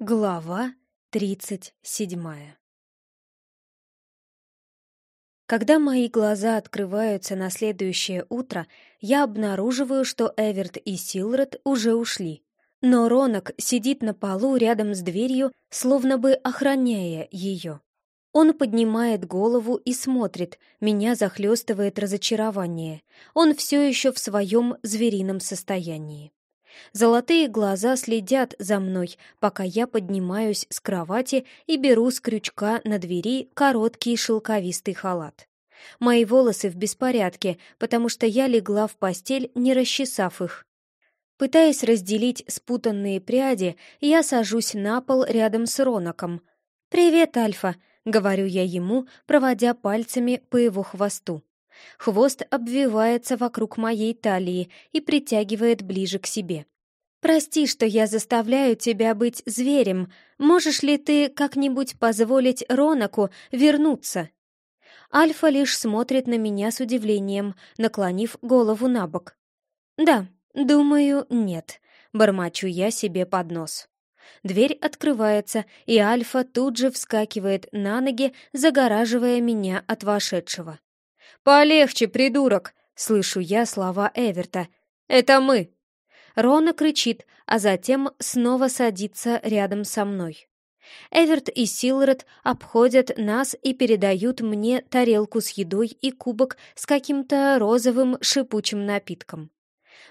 Глава тридцать седьмая Когда мои глаза открываются на следующее утро, я обнаруживаю, что Эверт и Силред уже ушли. Но Ронок сидит на полу рядом с дверью, словно бы охраняя ее. Он поднимает голову и смотрит, меня захлестывает разочарование. Он все еще в своем зверином состоянии. Золотые глаза следят за мной, пока я поднимаюсь с кровати и беру с крючка на двери короткий шелковистый халат. Мои волосы в беспорядке, потому что я легла в постель, не расчесав их. Пытаясь разделить спутанные пряди, я сажусь на пол рядом с Роноком. «Привет, Альфа», — говорю я ему, проводя пальцами по его хвосту. Хвост обвивается вокруг моей талии и притягивает ближе к себе. «Прости, что я заставляю тебя быть зверем. Можешь ли ты как-нибудь позволить Ронаку вернуться?» Альфа лишь смотрит на меня с удивлением, наклонив голову на бок. «Да, думаю, нет», — бормочу я себе под нос. Дверь открывается, и Альфа тут же вскакивает на ноги, загораживая меня от вошедшего. «Полегче, придурок!» — слышу я слова Эверта. «Это мы!» Рона кричит, а затем снова садится рядом со мной. Эверт и Силред обходят нас и передают мне тарелку с едой и кубок с каким-то розовым шипучим напитком.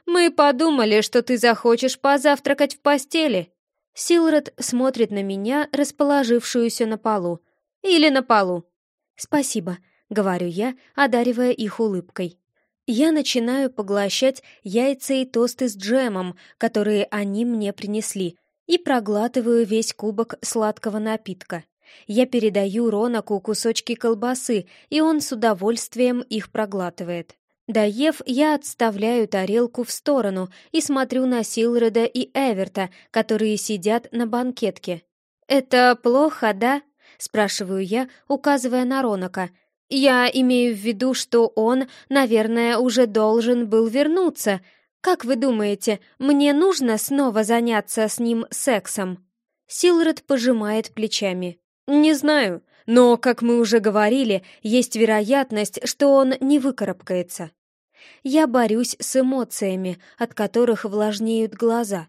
«Мы подумали, что ты захочешь позавтракать в постели!» Силред смотрит на меня, расположившуюся на полу. «Или на полу!» «Спасибо», — говорю я, одаривая их улыбкой. Я начинаю поглощать яйца и тосты с джемом, которые они мне принесли, и проглатываю весь кубок сладкого напитка. Я передаю Ронаку кусочки колбасы, и он с удовольствием их проглатывает. Доев, я отставляю тарелку в сторону и смотрю на Силреда и Эверта, которые сидят на банкетке. «Это плохо, да?» — спрашиваю я, указывая на Ронака — я имею в виду, что он, наверное, уже должен был вернуться. Как вы думаете, мне нужно снова заняться с ним сексом?» Силред пожимает плечами. «Не знаю, но, как мы уже говорили, есть вероятность, что он не выкарабкается. Я борюсь с эмоциями, от которых влажнеют глаза.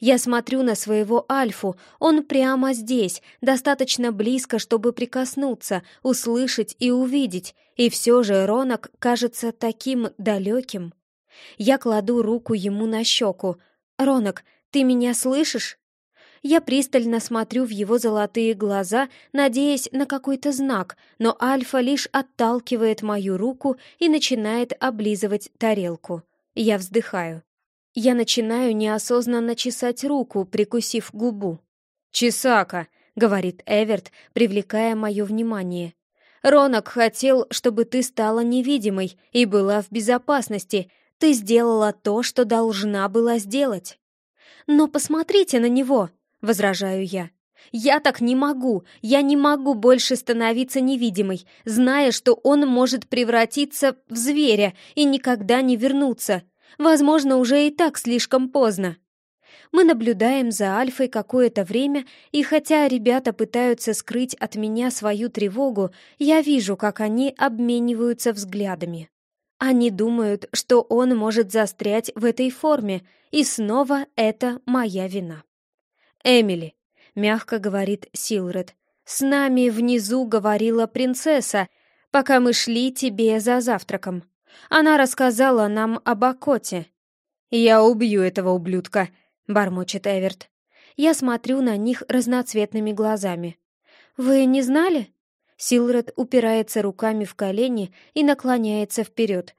Я смотрю на своего Альфу, он прямо здесь, достаточно близко, чтобы прикоснуться, услышать и увидеть, и все же Ронок кажется таким далеким. Я кладу руку ему на щеку. «Ронок, ты меня слышишь?» Я пристально смотрю в его золотые глаза, надеясь на какой-то знак, но Альфа лишь отталкивает мою руку и начинает облизывать тарелку. Я вздыхаю. Я начинаю неосознанно чесать руку, прикусив губу. «Чесака!» — говорит Эверт, привлекая мое внимание. «Ронок хотел, чтобы ты стала невидимой и была в безопасности. Ты сделала то, что должна была сделать». «Но посмотрите на него!» — возражаю я. «Я так не могу! Я не могу больше становиться невидимой, зная, что он может превратиться в зверя и никогда не вернуться. Возможно, уже и так слишком поздно. Мы наблюдаем за Альфой какое-то время, и хотя ребята пытаются скрыть от меня свою тревогу, я вижу, как они обмениваются взглядами. Они думают, что он может застрять в этой форме, и снова это моя вина. «Эмили», — мягко говорит Силред, — «с нами внизу говорила принцесса, пока мы шли тебе за завтраком. Она рассказала нам об Акоте. «Я убью этого ублюдка», — бормочет Эверт. Я смотрю на них разноцветными глазами. «Вы не знали?» Силред упирается руками в колени и наклоняется вперед.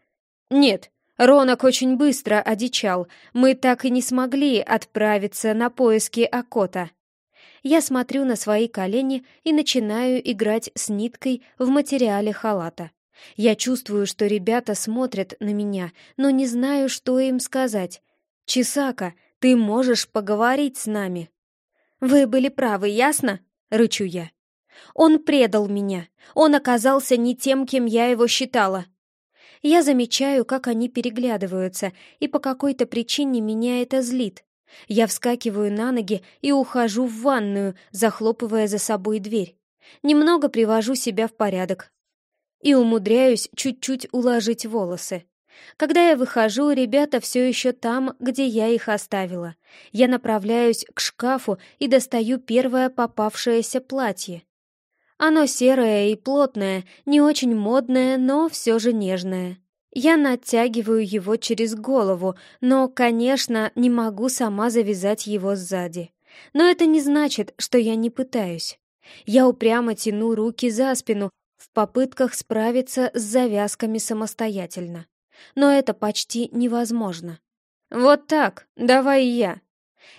«Нет, Ронок очень быстро одичал. Мы так и не смогли отправиться на поиски Акота». Я смотрю на свои колени и начинаю играть с ниткой в материале халата. Я чувствую, что ребята смотрят на меня, но не знаю, что им сказать. «Чисака, ты можешь поговорить с нами?» «Вы были правы, ясно?» — рычу я. «Он предал меня. Он оказался не тем, кем я его считала». Я замечаю, как они переглядываются, и по какой-то причине меня это злит. Я вскакиваю на ноги и ухожу в ванную, захлопывая за собой дверь. Немного привожу себя в порядок и умудряюсь чуть-чуть уложить волосы. Когда я выхожу, ребята все еще там, где я их оставила. Я направляюсь к шкафу и достаю первое попавшееся платье. Оно серое и плотное, не очень модное, но все же нежное. Я натягиваю его через голову, но, конечно, не могу сама завязать его сзади. Но это не значит, что я не пытаюсь. Я упрямо тяну руки за спину в попытках справиться с завязками самостоятельно. Но это почти невозможно. «Вот так, давай я»,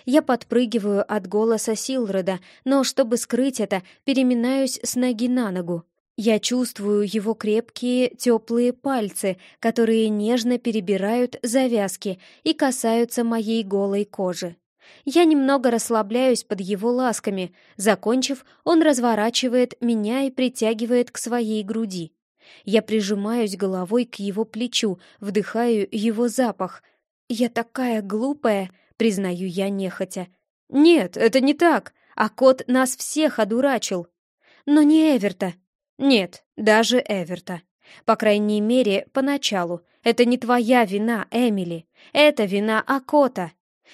я подпрыгиваю от голоса Силрода, но, чтобы скрыть это, переминаюсь с ноги на ногу. Я чувствую его крепкие, теплые пальцы, которые нежно перебирают завязки и касаются моей голой кожи. Я немного расслабляюсь под его ласками. Закончив, он разворачивает меня и притягивает к своей груди. Я прижимаюсь головой к его плечу, вдыхаю его запах. Я такая глупая, признаю я нехотя. «Нет, это не так, а кот нас всех одурачил». «Но не Эверта». «Нет, даже Эверта. По крайней мере, поначалу. Это не твоя вина, Эмили. Это вина Акота.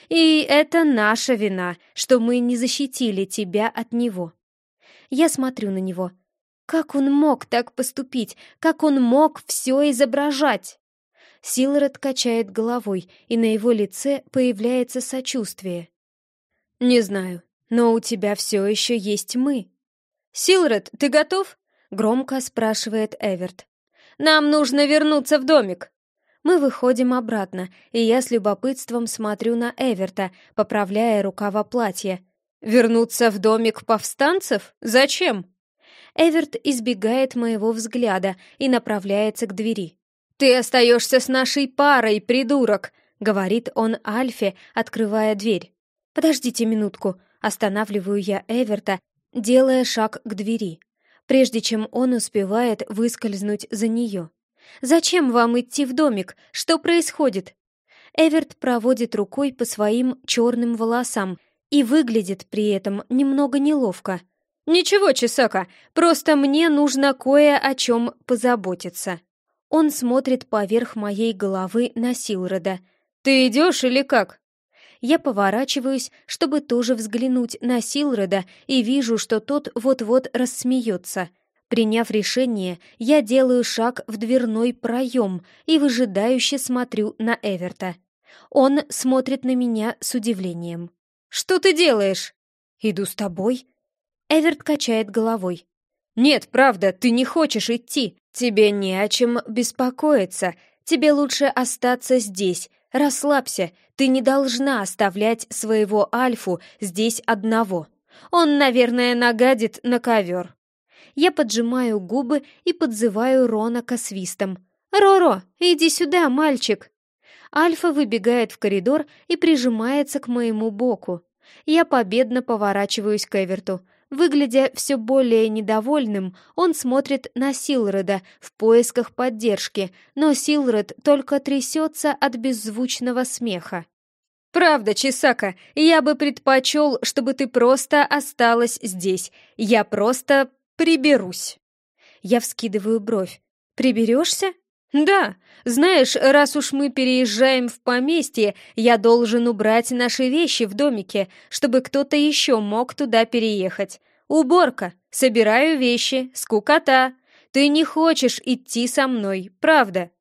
И это наша вина, что мы не защитили тебя от него». Я смотрю на него. Как он мог так поступить? Как он мог все изображать? Силред качает головой, и на его лице появляется сочувствие. «Не знаю, но у тебя все еще есть мы». «Силред, ты готов?» — громко спрашивает Эверт. «Нам нужно вернуться в домик». Мы выходим обратно, и я с любопытством смотрю на Эверта, поправляя рукава платья. «Вернуться в домик повстанцев? Зачем?» Эверт избегает моего взгляда и направляется к двери. «Ты остаешься с нашей парой, придурок!» — говорит он Альфе, открывая дверь. «Подождите минутку», — останавливаю я Эверта, делая шаг к двери, прежде чем он успевает выскользнуть за нее. «Зачем вам идти в домик? Что происходит?» Эверт проводит рукой по своим черным волосам и выглядит при этом немного неловко. «Ничего, Чесака, просто мне нужно кое о чем позаботиться». Он смотрит поверх моей головы на Силрода. «Ты идешь или как?» Я поворачиваюсь, чтобы тоже взглянуть на Силрода, и вижу, что тот вот-вот рассмеется. Приняв решение, я делаю шаг в дверной проем и выжидающе смотрю на Эверта. Он смотрит на меня с удивлением. «Что ты делаешь?» «Иду с тобой». Эверт качает головой. «Нет, правда, ты не хочешь идти. Тебе не о чем беспокоиться. Тебе лучше остаться здесь. Расслабься, ты не должна оставлять своего Альфу здесь одного. Он, наверное, нагадит на ковер». Я поджимаю губы и подзываю Ронака свистом. «Роро, иди сюда, мальчик!» Альфа выбегает в коридор и прижимается к моему боку. Я победно поворачиваюсь к Эверту. Выглядя все более недовольным, он смотрит на Силреда в поисках поддержки, но Силред только трясется от беззвучного смеха. «Правда, Чисака, я бы предпочел, чтобы ты просто осталась здесь. Я просто приберусь». Я вскидываю бровь. «Приберешься?» «Да, знаешь, раз уж мы переезжаем в поместье, я должен убрать наши вещи в домике, чтобы кто-то еще мог туда переехать. Уборка, собираю вещи, скукота. Ты не хочешь идти со мной, правда?»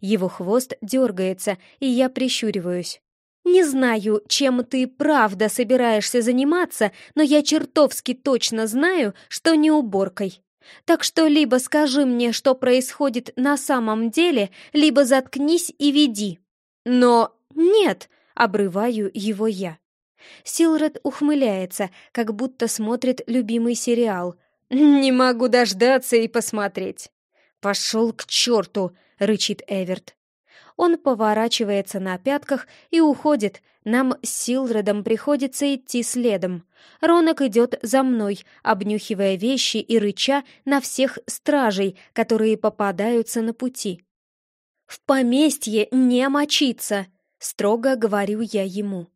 Его хвост дергается, и я прищуриваюсь. «Не знаю, чем ты правда собираешься заниматься, но я чертовски точно знаю, что не уборкой. Так что либо скажи мне, что происходит на самом деле, либо заткнись и веди. Но нет, обрываю его я. Силред ухмыляется, как будто смотрит любимый сериал. «Не могу дождаться и посмотреть». «Пошел к черту!» — рычит Эверт. Он поворачивается на пятках и уходит. Нам с Силредом приходится идти следом. Ронок идет за мной, обнюхивая вещи и рыча на всех стражей, которые попадаются на пути. «В поместье не мочиться!» — строго говорю я ему.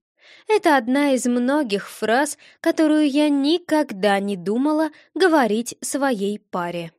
Это одна из многих фраз, которую я никогда не думала говорить своей паре.